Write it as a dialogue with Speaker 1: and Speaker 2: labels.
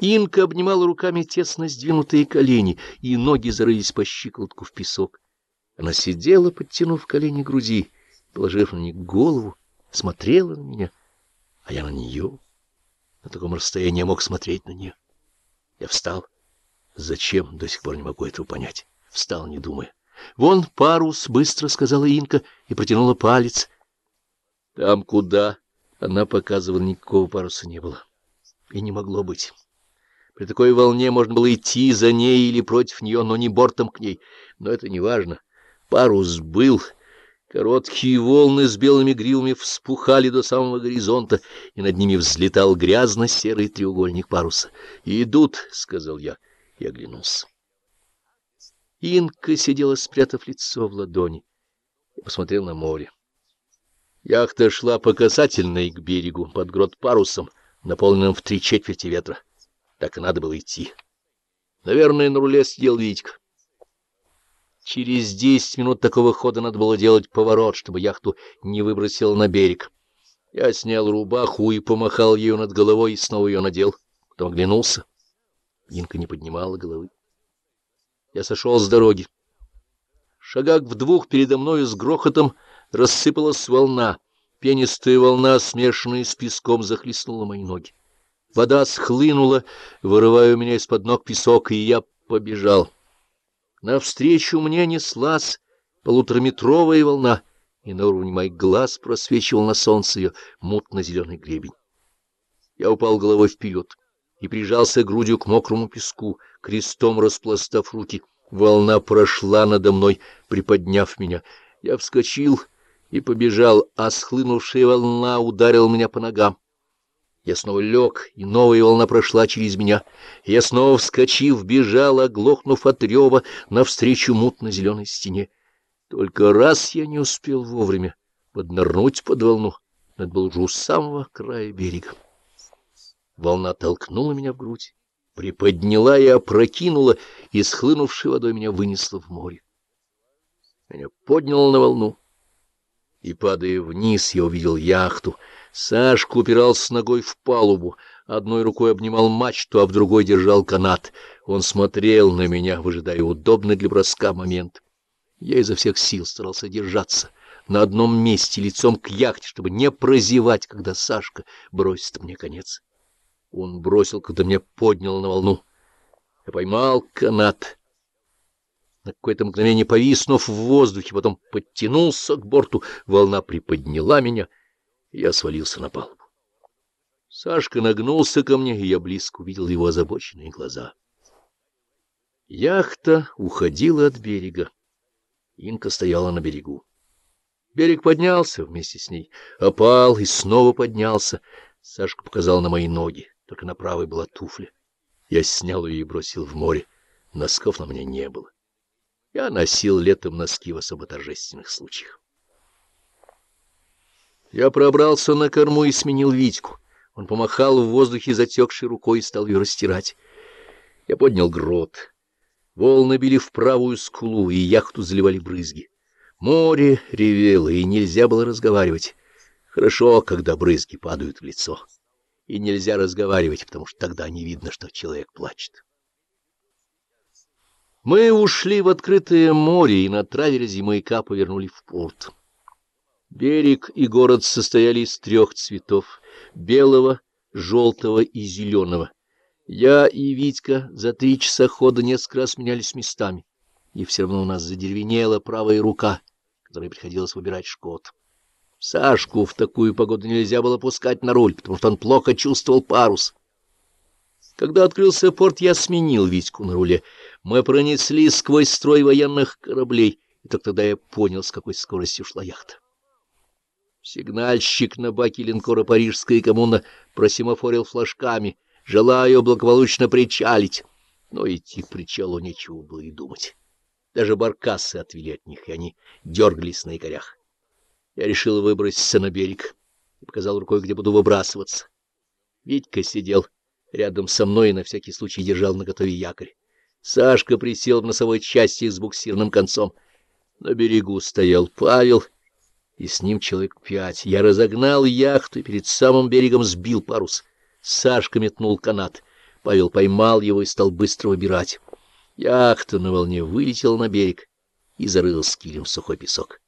Speaker 1: Инка обнимала руками тесно сдвинутые колени, и ноги зарылись по щиколотку в песок. Она сидела, подтянув колени груди, положив на них голову, смотрела на меня, а я на нее. На таком расстоянии я мог смотреть на нее. Я встал. Зачем, до сих пор не могу этого понять. Встал, не думая. «Вон парус», — быстро сказала Инка и протянула палец. Там, куда она показывала, никакого паруса не было. И не могло быть. При такой волне можно было идти за ней или против нее, но не бортом к ней. Но это не важно. Парус был. Короткие волны с белыми гривами вспухали до самого горизонта, и над ними взлетал грязно-серый треугольник паруса. «Идут», — сказал я, и оглянулся. Инка сидела, спрятав лицо в ладони, и посмотрел на море. Яхта шла по касательной к берегу, под грот парусом, наполненным в три четверти ветра. Так и надо было идти. Наверное, на руле сидел Витька. Через десять минут такого хода надо было делать поворот, чтобы яхту не выбросило на берег. Я снял рубаху и помахал ее над головой, и снова ее надел. Потом оглянулся. Инка не поднимала головы. Я сошел с дороги. Шагах в двух передо мною с грохотом рассыпалась волна. Пенистая волна, смешанная с песком, захлестнула мои ноги. Вода схлынула, вырывая у меня из-под ног песок, и я побежал. Навстречу мне неслась полутораметровая волна, и на уровне моих глаз просвечивал на солнце ее мутно-зеленый гребень. Я упал головой вперед и прижался грудью к мокрому песку, крестом распластав руки. Волна прошла надо мной, приподняв меня. Я вскочил и побежал, а схлынувшая волна ударила меня по ногам. Я снова лег, и новая волна прошла через меня. Я снова, вскочив, бежал, оглохнув от рева, навстречу мутно-зеленой стене. Только раз я не успел вовремя поднырнуть под волну. Это был уже у самого края берега. Волна толкнула меня в грудь, приподняла и опрокинула, и схлынувшей водой меня вынесла в море. Меня подняло на волну, и, падая вниз, я увидел яхту — Сашка упирался ногой в палубу, одной рукой обнимал мачту, а в другой держал канат. Он смотрел на меня, выжидая удобный для броска момент. Я изо всех сил старался держаться на одном месте, лицом к яхте, чтобы не прозевать, когда Сашка бросит мне конец. Он бросил, когда меня поднял на волну. Я поймал канат. На какое-то мгновение повиснув в воздухе, потом подтянулся к борту, волна приподняла меня — я свалился на палубу. Сашка нагнулся ко мне, и я близко увидел его озабоченные глаза. Яхта уходила от берега. Инка стояла на берегу. Берег поднялся вместе с ней, опал и снова поднялся. Сашка показал на мои ноги, только на правой была туфля. Я снял ее и бросил в море. Носков на мне не было. Я носил летом носки в особо торжественных случаях. Я пробрался на корму и сменил Витьку. Он помахал в воздухе затекшей рукой и стал ее растирать. Я поднял грот. Волны били в правую скулу, и яхту заливали брызги. Море ревело, и нельзя было разговаривать. Хорошо, когда брызги падают в лицо. И нельзя разговаривать, потому что тогда не видно, что человек плачет. Мы ушли в открытое море и на траверзе маяка повернули в порт. Берег и город состояли из трех цветов — белого, желтого и зеленого. Я и Витька за три часа хода несколько раз менялись местами, и все равно у нас задеревенела правая рука, которой приходилось выбирать шкот. Сашку в такую погоду нельзя было пускать на руль, потому что он плохо чувствовал парус. Когда открылся порт, я сменил Витьку на руле. Мы пронеслись сквозь строй военных кораблей, и только тогда я понял, с какой скоростью шла яхта. Сигнальщик на баке линкора «Парижская коммуна» просимофорил флажками, желая благополучно причалить. Но идти к причалу нечего было и думать. Даже баркасы отвели от них, и они дергались на якорях. Я решил выброситься на берег и показал рукой, где буду выбрасываться. Витька сидел рядом со мной и на всякий случай держал наготове якорь. Сашка присел в носовой части с буксирным концом. На берегу стоял Павел — и с ним человек пять. Я разогнал яхту и перед самым берегом сбил парус. Сашка метнул канат. Павел поймал его и стал быстро выбирать. Яхта на волне вылетела на берег и зарылась килем в сухой песок.